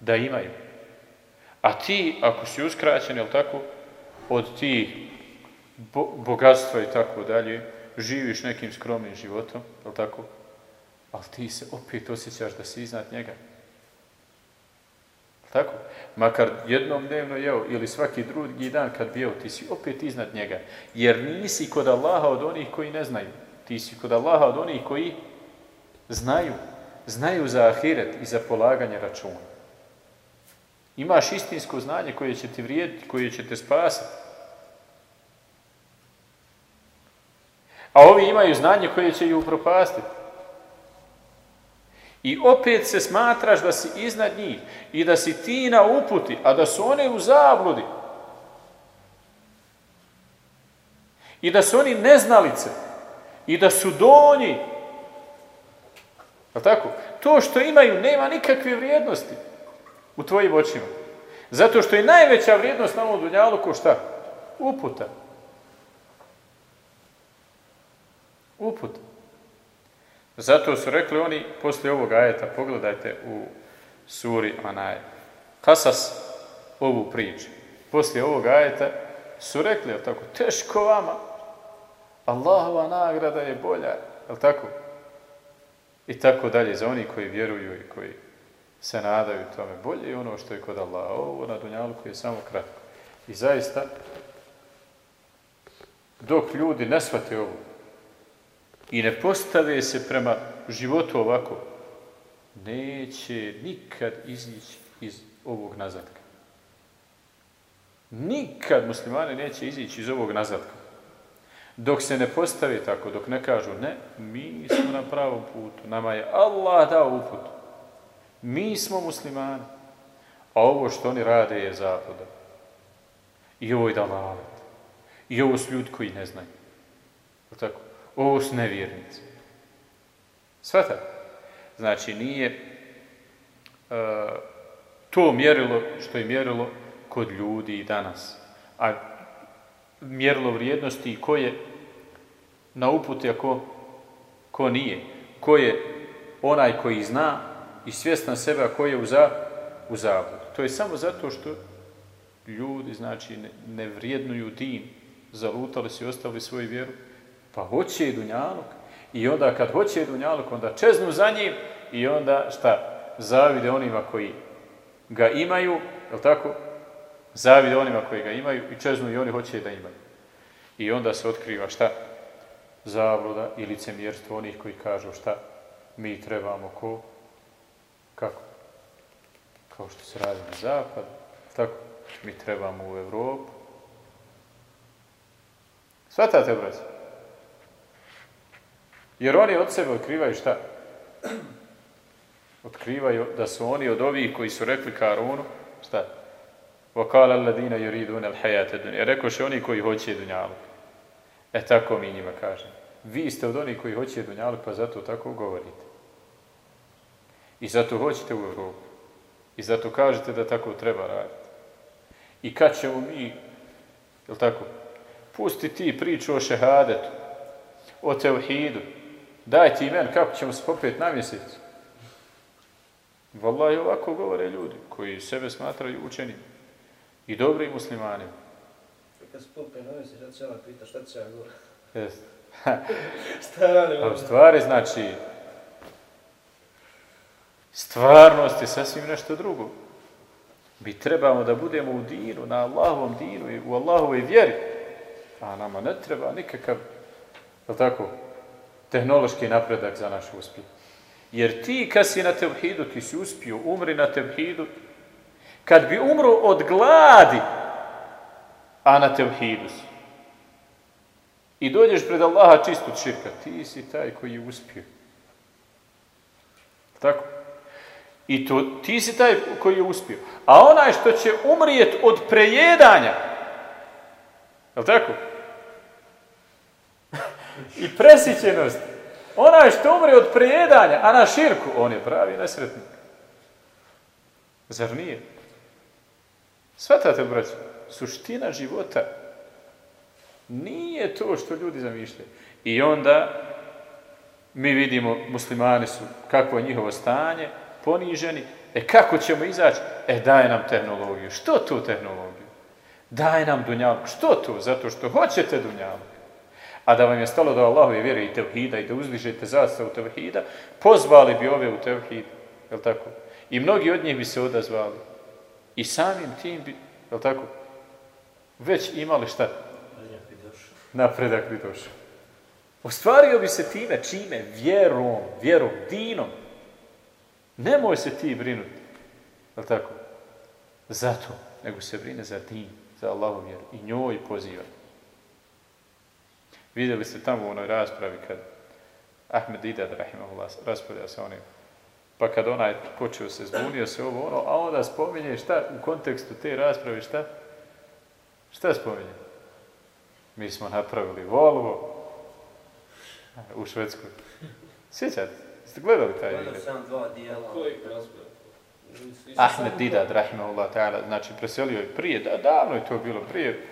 da imaju. A ti, ako si uskraćen, je tako, od tih bo bogatstva i tako dalje, živiš nekim skromnim životom, je tako? Ali ti se opet osjećaš da si iznad njega. Tako? Makar jednom dnevno jeo ili svaki drugi dan kad bi jeo, ti si opet iznad njega. Jer nisi kod Allaha od onih koji ne znaju. Ti si kod Allaha od onih koji znaju. znaju za ahiret i za polaganje računa. Imaš istinsko znanje koje će ti vrijediti, koje će te spasiti. A ovi imaju znanje koje će ih upropastiti. I opet se smatraš da si iznad njih i da si ti na uputi, a da su one u zabludi. I da su oni neznalice. I da su donji. Je tako? To što imaju nema nikakve vrijednosti u tvojim očima. Zato što je najveća vrijednost na ovom dunjalu ko šta? Uputa. Uputa. Zato su rekli oni poslije ovog ajeta, pogledajte u suri Anaj, Kasas ovu priču. Poslije ovog ajeta su rekli, jel tako, teško vama, Allahova nagrada je bolja, jel tako? I tako dalje, za oni koji vjeruju i koji se nadaju tome. Bolje je ono što je kod Allaha. Ovo na Dunjalku je samo kratko. I zaista, dok ljudi ne shvate ovo i ne postave se prema životu ovako, neće nikad izići iz ovog nazadka. Nikad muslimani neće izići iz ovog nazadka. Dok se ne postavi tako, dok ne kažu ne, mi smo na pravom putu, nama je Allah dao uputu. Mi smo muslimani, a ovo što oni rade je zapada. I ovo je dalavet. I ovo su ljudi koji ne znaju. Tako? Ovo su nevjernici. Svata. Znači, nije uh, to mjerilo što je mjerilo kod ljudi i danas. A mjerilo vrijednosti ko je na uputi, a ko, ko nije. Ko je onaj koji zna i svjestan sebe, a ko je u, za, u zavodu. To je samo zato što ljudi, znači, ne, ne vrijednuju din, zalutali su i ostavili svoju vjeru, pa hoće i dunjaluk. I onda kad hoće i dunjaluk, onda čeznu za njim i onda šta? Zavide onima koji ga imaju, je tako? Zavide onima koji ga imaju i čeznu i oni hoće da imaju. I onda se otkriva šta? Zabluda i licemjerstvo onih koji kažu šta? Mi trebamo ko? Kako? Kao što se radi na zapad, tako? Mi trebamo u Evropu. Svatate, braći? Jer oni od sebe otkrivaju šta? Otkrivaju da su oni od ovih koji su rekli Karunu, šta? وَقَالَ الَّذِينَ يُرِيدُونَ الْحَيَاتَ دُنْيَا Rekoše oni koji hoće dunjaluk. E tako mi njima kažem. Vi ste od onih koji hoće dunjaluk, pa zato tako govorite. I zato hoćete u Evropu. I zato kažete da tako treba raditi. I kad ćemo mi, je tako, pusti ti priču o šehadetu, o teuhidu, daj ti men kako ćemo se popet na mjesec. Ovako govore ljudi koji sebe smatraju učenima i dobri muslimanima. Kad se popet na mjesec, ja se ona pita šta će ja govoriti. Jeste. A u stvari, znači, stvarnost je sasvim nešto drugo. Mi trebamo da budemo u dinu, na Allahovom dinu i u Allahovoj vjeri. A nama ne treba nikakav, je tako, tehnološki napredak za naš uspjeh. Jer ti kad si na tevhidu, ti si uspio, umri na tevhidu, kad bi umro od gladi, a na tevhidu si, i dođeš pred Allaha čist od širka, ti si taj koji je uspio. Tako? I to, ti si taj koji je uspio. A onaj što će umrijet od prejedanja, je tako? I presićenost. Onaj što umre od prejedanja, a na širku, on je pravi nesretnik. Zar nije? Svatate, braću, suština života nije to što ljudi zamišljaju. I onda mi vidimo, muslimani su, kakvo je njihovo stanje, poniženi, e kako ćemo izaći? E daj nam tehnologiju. Što tu tehnologiju? Daj nam dunjaluk. Što tu? Zato što hoćete dunjaluk. A da vam je stalo do Allahove vjere i tevhida i da uzdižete zastavu tevhida, pozvali bi ove u tevhid. Je tako? I mnogi od njih bi se odazvali. I samim tim bi, je tako? Već imali šta? Napredak bi došao. Ostvario bi se time, čime? Vjerom, vjerom, dinom. Nemoj se ti brinuti. Je tako? Zato. Nego se brine za din, za Allahu vjeru. I njoj poziva. Vidjeli ste tamo u onoj raspravi kad Ahmed Idad, rahimahullah, raspravlja sa onim. Pa kad onaj počeo se zbunio se ovo ono, a onda spominje šta u kontekstu te rasprave, šta? Šta spominje? Mi smo napravili Volvo u Švedskoj. Sjećate? Ste gledali taj Gledao video? sam dva dijela. Ahmed Didad, rahimahullah ta'ala, znači preselio je prije, da, davno je to bilo, prije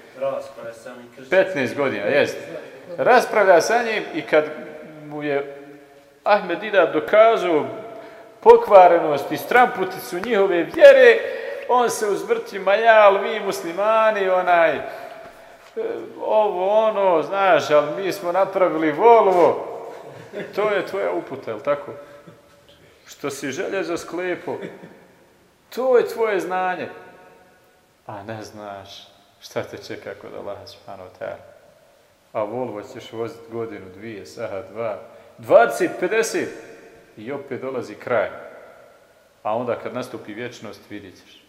sam i kršćanski. 15 godina, jest. Raspravlja sa njim i kad mu je Ahmed Didad dokazao pokvarenost i stramputicu njihove vjere, on se uzvrti, ma jal, vi muslimani, onaj, ovo, ono, znaš, ali mi smo napravili Volvo, to je tvoja uputa, jel tako? Što si željezo sklepo, to je tvoje znanje. A ne znaš šta te čeka kod Allaha subhanahu. A Volvo ćeš voziti godinu, dvije, saha, dva, 20, 50 i opet dolazi kraj. A onda kad nastupi vječnost vidjet ćeš.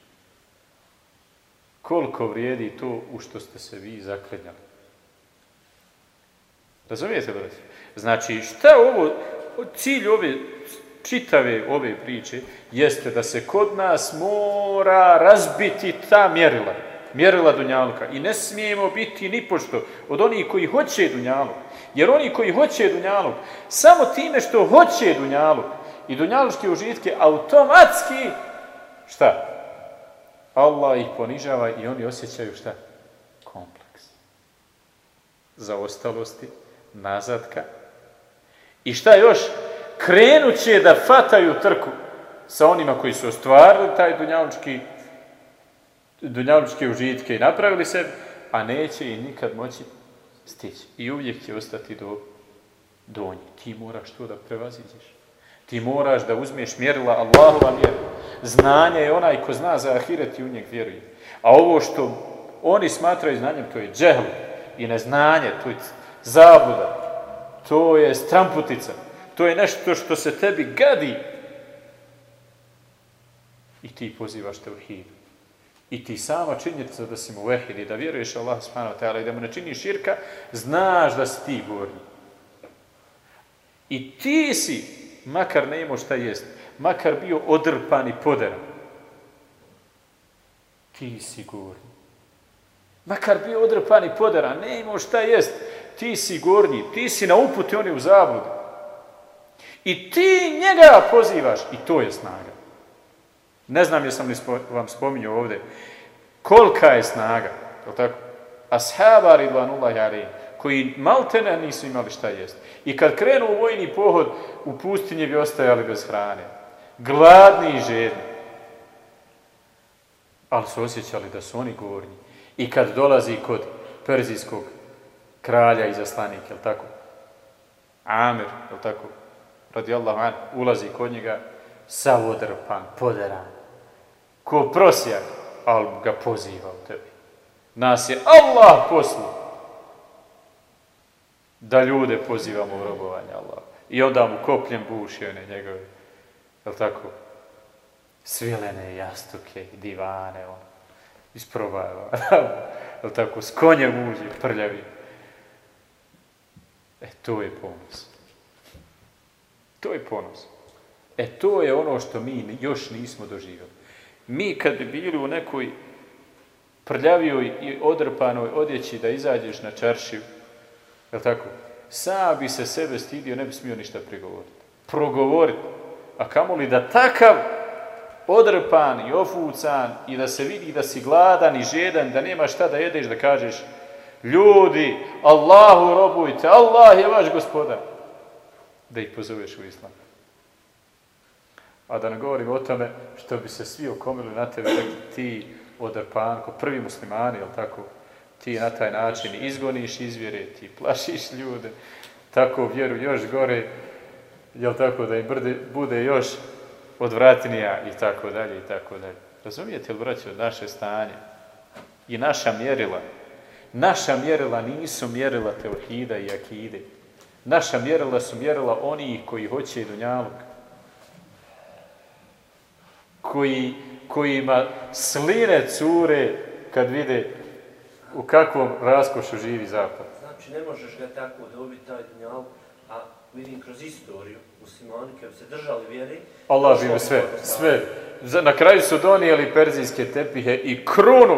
Koliko vrijedi to u što ste se vi zaklinjali. Razumijete, brate? Znači, šta ovo, cilj ove čitave ove priče jeste da se kod nas mora razbiti ta mjerila, mjerila Dunjaluka. I ne smijemo biti ni pošto od onih koji hoće Dunjaluk. Jer oni koji hoće Dunjaluk, samo time što hoće Dunjaluk i Dunjaluške užitke, automatski, šta? Allah ih ponižava i oni osjećaju šta? Kompleks. Zaostalosti, nazadka. I šta još? Krenut će da fataju trku sa onima koji su ostvarili taj dunjalučki, dunjalučke užitke i napravili se, a neće i nikad moći stići. I uvijek će ostati do donji. Ti moraš to da prevaziđeš. Ti moraš da uzmeš mjerila Allahova mjerila. Znanje je onaj ko zna za ahiret i u njeg vjeruje. A ovo što oni smatraju znanjem, to je džehl i neznanje, to je zabuda, to je stramputica, to je nešto što se tebi gadi. I ti pozivaš te u hidu. I ti sama činjenica da si mu vehid i da vjeruješ Allah subhanahu wa ta'ala i da mu ne činiš širka, znaš da si ti gornji. I ti si, makar ne imao šta jest, makar bio odrpan i poderan, ti si gornji. Makar bio odrpan i poderan, ne imao šta jest, ti si gornji, ti si na uputi, oni u zabludu. I ti njega pozivaš, i to je snaga. Ne znam jesam li vam spominjao ovdje, kolika je snaga, je tako? Ashaba ridvanullahi koji maltene nisu imali šta jest. I kad krenu u vojni pohod, u pustinji bi ostajali bez hrane. Gladni i žedni. Ali su osjećali da su oni gornji. I kad dolazi kod perzijskog kralja i zaslanika, je tako? Amir, je tako? Radijallahu an, ulazi kod njega, sav odrpan, poderan. Ko prosjak, ali ga poziva u tebi. Nas je Allah poslao da ljude pozivamo u robovanje Allah. I onda mu kopljem buši one njegove, je tako? Svilene jastuke divane, on isprobava. je tako? S konjem uđe, prljavi. E, to je ponos. To je ponos. E, to je ono što mi još nismo doživjeli. Mi kad bi bili u nekoj prljavijoj i odrpanoj odjeći da izađeš na čaršiju, je tako? Sam bi se sebe stidio, ne bi smio ništa prigovoriti. Progovoriti. A kamoli da takav odrpan i ofucan i da se vidi da si gladan i žedan, da nema šta da jedeš, da kažeš ljudi, Allahu robujte, Allah je vaš gospodar. Da ih pozoveš u islam. A da ne govorim o tome što bi se svi okomili na tebe, rekli ti odrpanko, prvi muslimani, jel tako? Ti na taj način izgoniš izvjere, ti plašiš ljude, tako vjeru još gore, jel tako, da im bude još odvratnija i tako dalje i tako dalje. Razumijete li, braće, naše stanje i naša mjerila? Naša mjerila nisu mjerila teohida i akide. Naša mjerila su mjerila onih koji hoće dunjaluk. koji, kojima sline cure kad vide u kakvom raskošu živi zapad. Znači, ne možeš ga tako dobiti, taj dunjal, a vidim kroz istoriju, muslimani bi se držali vjeri... Allah bi sve, sve. Na kraju su donijeli perzijske tepihe i krunu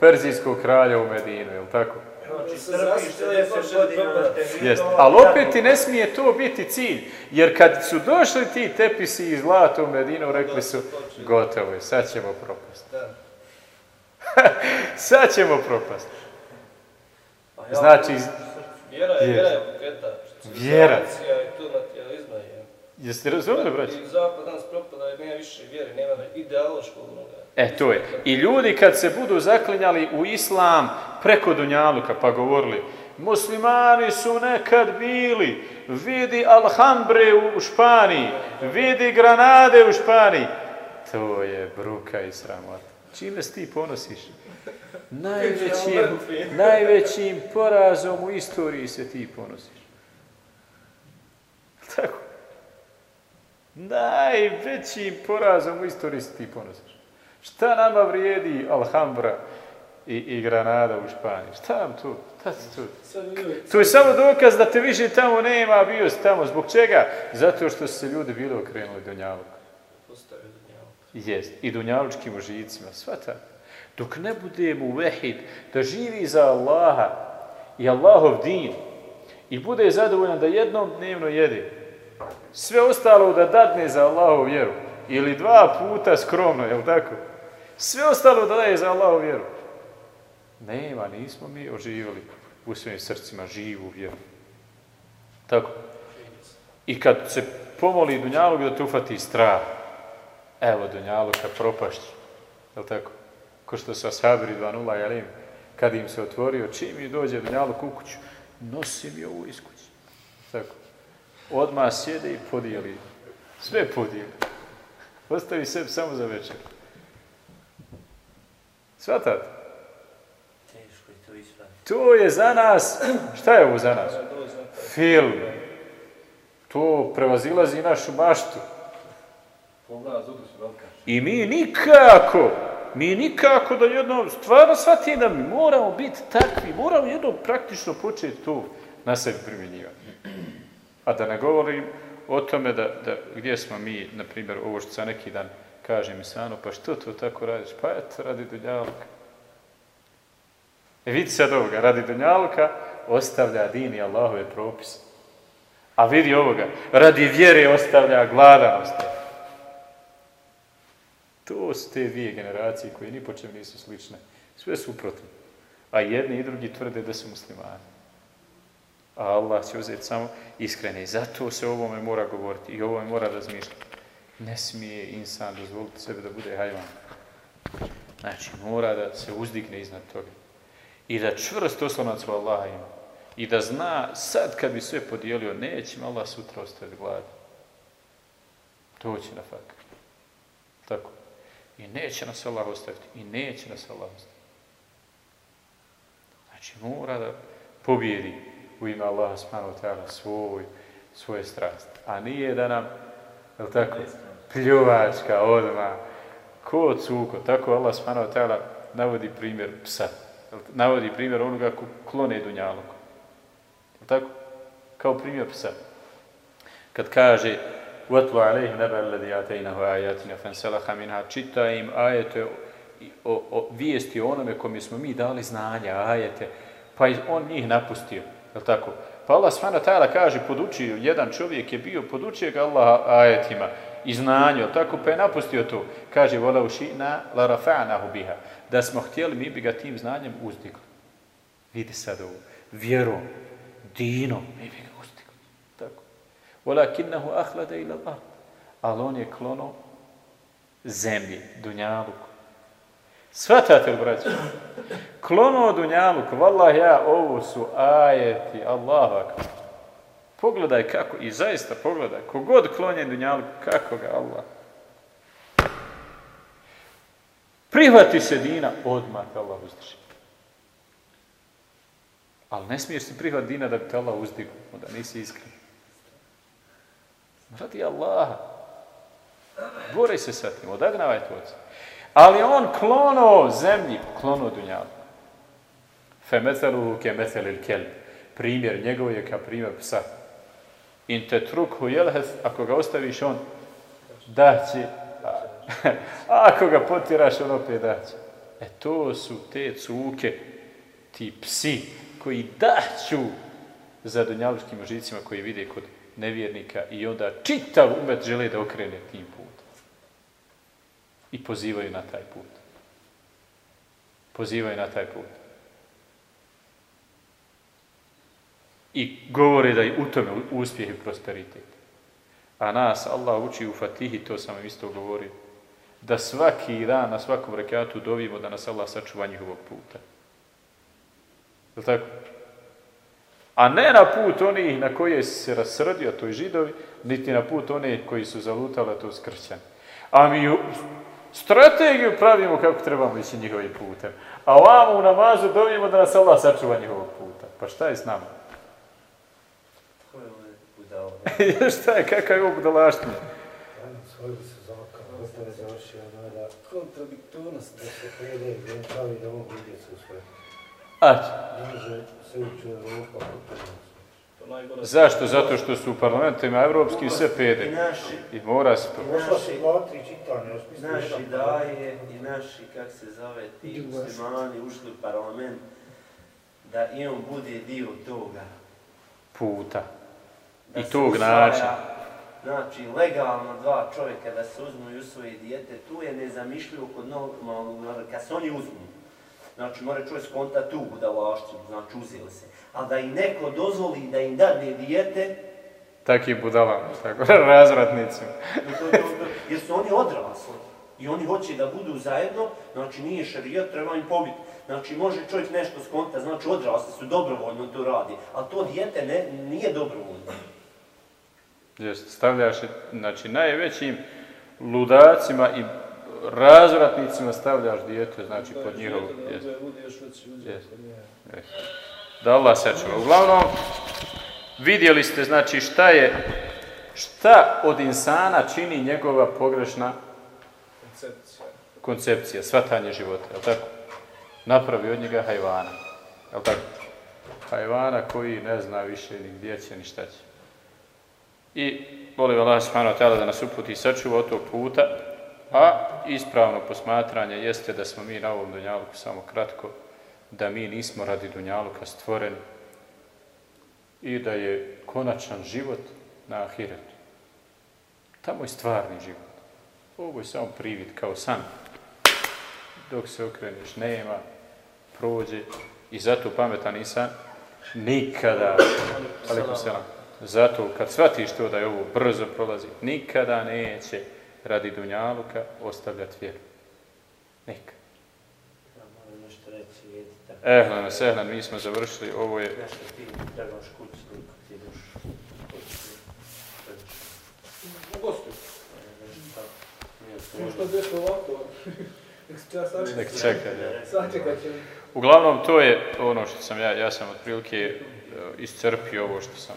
perzijskog kralja u Medinu, je li tako? Znači, Se strpiš zasitili, 40 počeli godina na propast. terenu, Jest. to- Ali opet ti ne smije to biti cilj. Jer kad su došli ti tepisi iz zlata u Medinu, rekli su, gotovo je, sad ćemo propast. Sad ćemo propast. Pa Znači, Vjera je, Je. vjera je pokreta. Vjera. I materializma je. Jeste razumeli, braći? Zapad danas propada nema više vjere, nema ideološkog onoga. E, to je. I ljudi kad se budu zaklinjali u islam preko Dunjaluka, pa govorili, muslimani su nekad bili, vidi Alhambre u Španiji, vidi Granade u Španiji. To je bruka i sramota. Čime se ti ponosiš? Najvećim, najvećim porazom u istoriji se ti ponosiš. Tako. Najvećim porazom u istoriji se ti ponosiš. Šta nama vrijedi Alhambra i, i Granada u Španiji? Šta nam tu? Šta tu? To je samo dokaz da te više tamo nema, bio si tamo. Zbog čega? Zato što su se ljudi bili okrenuli postavio dunjalu. Jest. I dunjalučkim užicima. Sva tako. Dok ne budemo u vehid, da živi za Allaha i Allahov din i bude zadovoljan da jednom dnevno jede. Sve ostalo da dadne za Allahovu vjeru. Ili dva puta skromno, jel tako? Sve ostalo da daje za Allahovu vjeru. Nema, nismo mi oživjeli u svojim srcima živu vjeru. Tako. I kad se pomoli Dunjalog da te ufati strah, evo Dunjaluka propašću. Jel tako? Ko što su ashabiri 2.0 jalim, kad im se otvorio, čim mi dođe Dunjaluk u kuću, nosi mi ovu iz kuće. Tako. Odmah sjede i podijeli. Sve podijeli. Ostavi sebi samo za večer. Svatate? Teško je to. To je za nas, šta je ovo za nas? Film. To prevazilazi našu maštu. Pogleda, zudu su velika. I mi nikako, mi nikako da jednom, stvarno shvati da mi moramo biti takvi, moramo jednom praktično početi to na sebi primjenjivati. A da ne govorim o tome da, da gdje smo mi, na primjer, ovo što sam neki dan kaže mi Sano, pa što to tako radiš? Pa eto, radi Dunjaluka. E vidi sad ovoga, radi Dunjaluka ostavlja din i Allahove propise. A vidi ovoga, radi vjere ostavlja gladanost. To su te dvije generacije koje ni po čem nisu slične. Sve suprotno. A jedni i drugi tvrde da su muslimani. A Allah će uzeti samo iskrene. Zato se o ovome mora govoriti i o ovome mora razmišljati. Ne smije insan dozvoliti sebe da bude hajvan. Znači, mora da se uzdigne iznad toga. I da čvrst oslonac u Allaha ima. I da zna, sad kad bi sve podijelio, neće Allah sutra ostaviti gladan. To će na fakat. Tako. I neće nas Allah ostaviti. I neće nas Allah ostaviti. Znači, mora da pobjedi u ime Allaha subhanahu ta'ala svoj, svoje strasti. A nije da nam, je li tako, pljuvačka odma, ko cuko. Tako Allah subhanahu ta'ala navodi primjer psa. Navodi primjer onoga ko klone dunjalog. Je tako? Kao primjer psa. Kad kaže وَاتْلُ عَلَيْهِ نَبَا الَّذِي آتَيْنَهُ آيَاتِنَا فَانْسَلَخَ مِنْهَا Čita im ajete o, o, vijesti o onome kome smo mi dali znanja, ajete, pa je on njih napustio. Je tako? Pa Allah subhanahu wa ta'ala kaže, podučio, jedan čovjek je bio, podučio ga Allah ajetima i znanju, jel tako, pa je napustio to. Kaže, vola ušina la rafa'nahu biha. Da smo htjeli, mi bi ga tim znanjem uzdigli. Vidi sad ovo. Vjerom, dinom, mi bi ga uzdigli. Tako. Walakinnahu ahlada ila Allah. Ali on je klono zemlji, dunjaluku. Svatate li, braće? Klono dunjaluku, vallah ja, ovo su ajeti, Allah. Pogledaj kako, i zaista pogledaj, kogod klonje dunjaluku, kako ga Allah. Prihvati se dina, odmah te Allah uzdrži. Ali ne smiješ se prihvat dina da bi te Allah uzdigao, onda nisi iskren. Radi Allaha. Bori se sa tim, odagnavaj to. Ali on klono zemlji, klono dunjalu. Fe metelu ke metelil kelb. Primjer njegov je kao primjer psa. In te truk jelhez, ako ga ostaviš on, daće. A, ako ga potiraš, on opet daće. E to su te cuke, ti psi, koji daću za dunjalučkim užicima koji vide kod nevjernika i onda čitav umet žele da okrene tim putem. I pozivaju na taj put. Pozivaju na taj put. I govore da je u tome uspjeh i prosperitet. A nas Allah uči u Fatihi, to sam vam isto govorio, da svaki dan na svakom rekatu dovimo da nas Allah sačuva njihovog puta. Je tako? A ne na put onih na koje se rasrdio, to i židovi, niti na put onih koji su zalutali, to skrćani. A mi strategiju pravimo kako trebamo ići njihovim putem. A ovamo u namazu dovimo da nas Allah sačuva njihovog puta. Pa šta je s nama? Je budao? šta je, kakav je ovo budalaština? Je da kontradiktornost da se pojede i pravi da mogu vidjeti sve. Ne može Zašto? Zato što su u parlamentima evropski sve I pede. naši, I mora se to. Naši daje i naši, kak se zove, ti muslimani ušli u parlament, da i on bude dio toga. Puta. Da I tog načina. Znači, legalno dva čovjeka da se uzmu i usvoje dijete, tu je nezamišljivo kod normalnog naroda, kad se oni uzmu. Znači, mora čovjek skonta tu budalaštinu, znači uzeli se. Ali da im neko dozvoli da im dadne dijete, Taki budalama, tako, razvratnicima. to, to, jer su oni odrasli. I oni hoće da budu zajedno, znači nije šarijat, treba im pobiti. Znači može čovjek nešto skonta, znači odrasli su, dobrovoljno to radi. Ali to dijete ne, nije dobrovoljno. Jeste, stavljaš, znači, najvećim ludacima i razvratnicima stavljaš dijete, znači, pod njihov... da Allah sačuva. Uglavnom, vidjeli ste, znači, šta je, šta od insana čini njegova pogrešna Koncepcija. koncepcija, svatanje života, je tako? Napravi od njega hajvana, je tako? Hajvana koji ne zna više ni gdje će, ni šta će. I molim Allah subhanahu wa ta'ala da nas uputi i sačuva od tog puta, a ispravno posmatranje jeste da smo mi na ovom dunjaluku samo kratko, da mi nismo radi dunjaluka stvoreni i da je konačan život na ahiretu. Tamo je stvarni život. Ovo je samo privid, kao san. Dok se okreneš, nema, prođe. I zato pametan insan nikada, selam, zato kad shvatiš to da je ovo brzo prolazi, nikada neće radi dunjaluka ostavljati vjeru. Nikad. Ehlan, sehlan, mi smo završili, ovo je. Nek čeka. Uglavnom, to je ono što sam ja, ja sam otprilike e, iscrpio ovo što sam